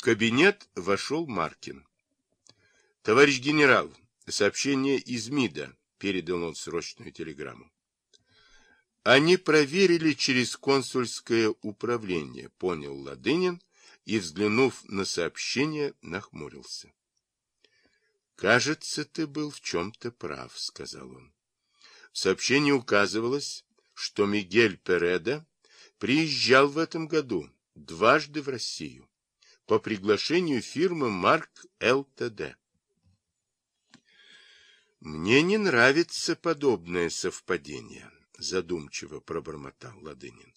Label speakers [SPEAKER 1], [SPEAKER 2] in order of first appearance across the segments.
[SPEAKER 1] кабинет вошел Маркин. — Товарищ генерал, сообщение из МИДа, — передал он срочную телеграмму. Они проверили через консульское управление, понял Ладынин и, взглянув на сообщение, нахмурился. «Кажется, ты был в чем-то прав», — сказал он. В сообщении указывалось, что Мигель Переда приезжал в этом году дважды в Россию по приглашению фирмы Марк ЛТД. «Мне не нравится подобное совпадение», — задумчиво пробормотал Ладынин.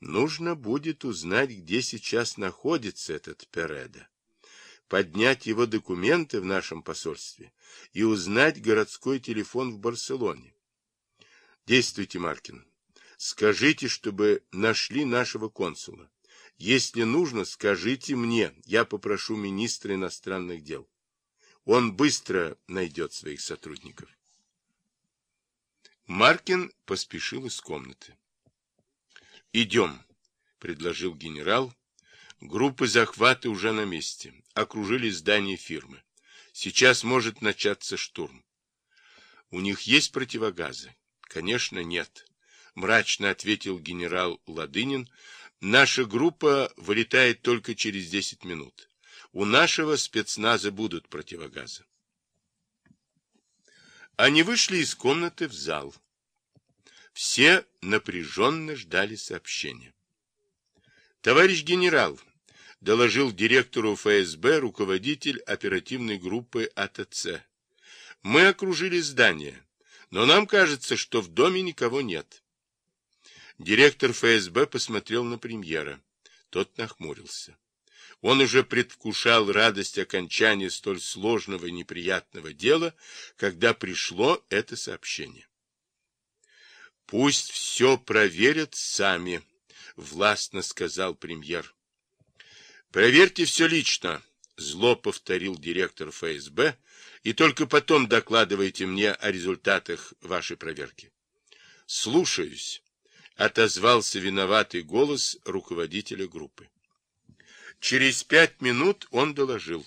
[SPEAKER 1] «Нужно будет узнать, где сейчас находится этот Переда, поднять его документы в нашем посольстве и узнать городской телефон в Барселоне. Действуйте, Маркин. Скажите, чтобы нашли нашего консула. Если нужно, скажите мне, я попрошу министра иностранных дел. Он быстро найдет своих сотрудников. Маркин поспешил из комнаты. «Идем», — предложил генерал. Группы захвата уже на месте. Окружили здание фирмы. Сейчас может начаться штурм. У них есть противогазы? Конечно, нет мрачно ответил генерал Ладынин. Наша группа вылетает только через 10 минут. У нашего спецназа будут противогазы. Они вышли из комнаты в зал. Все напряженно ждали сообщения. Товарищ генерал, доложил директору ФСБ руководитель оперативной группы АТЦ. Мы окружили здание, но нам кажется, что в доме никого нет. Директор ФСБ посмотрел на премьера. Тот нахмурился. Он уже предвкушал радость окончания столь сложного и неприятного дела, когда пришло это сообщение. «Пусть все проверят сами», — властно сказал премьер. «Проверьте все лично», — зло повторил директор ФСБ, «и только потом докладывайте мне о результатах вашей проверки». «Слушаюсь» отозвался виноватый голос руководителя группы. Через пять минут он доложил.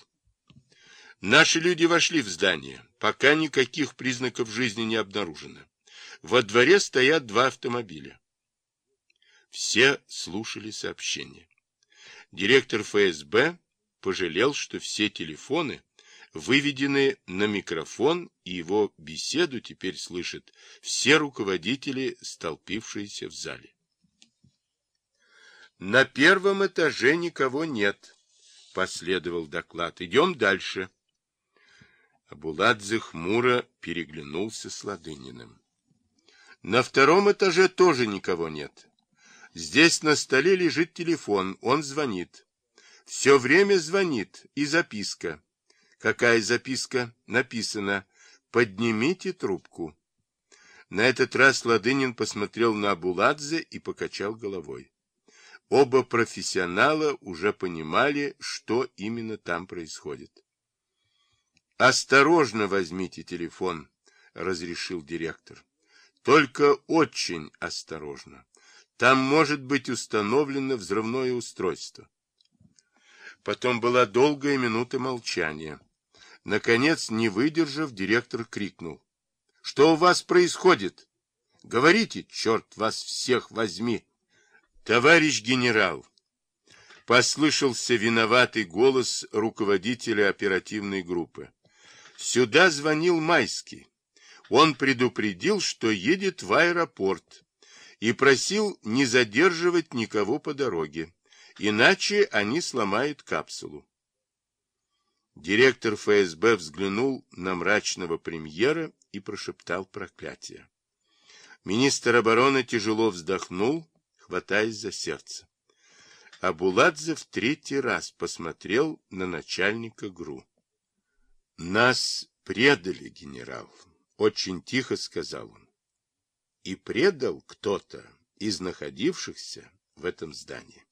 [SPEAKER 1] Наши люди вошли в здание. Пока никаких признаков жизни не обнаружено. Во дворе стоят два автомобиля. Все слушали сообщение. Директор ФСБ пожалел, что все телефоны выведены на микрофон, и его беседу теперь слышат все руководители, столпившиеся в зале. На первом этаже никого нет, последовал доклад. Идем дальше. Абуладзе хмуро переглянулся с Ладыниным. На втором этаже тоже никого нет. Здесь на столе лежит телефон, он звонит. Все время звонит и записка. Какая записка? Написано «Поднимите трубку». На этот раз Ладынин посмотрел на Абуладзе и покачал головой. Оба профессионала уже понимали, что именно там происходит. «Осторожно возьмите телефон», — разрешил директор. «Только очень осторожно. Там может быть установлено взрывное устройство». Потом была долгая минута молчания. Наконец, не выдержав, директор крикнул. — Что у вас происходит? — Говорите, черт вас всех возьми! — Товарищ генерал! Послышался виноватый голос руководителя оперативной группы. Сюда звонил Майский. Он предупредил, что едет в аэропорт и просил не задерживать никого по дороге, иначе они сломают капсулу. Директор ФСБ взглянул на мрачного премьера и прошептал проклятие. Министр обороны тяжело вздохнул, хватаясь за сердце. А Буладзе в третий раз посмотрел на начальника ГРУ. — Нас предали, генерал, — очень тихо сказал он. И предал кто-то из находившихся в этом здании.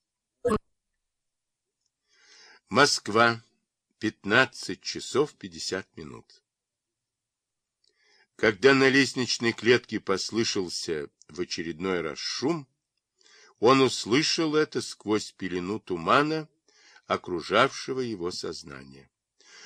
[SPEAKER 1] Москва. 15 часов 50 минут. Когда на лестничной клетке послышался в очередной раз шум, он услышал это сквозь пелену тумана, окружавшего его сознания.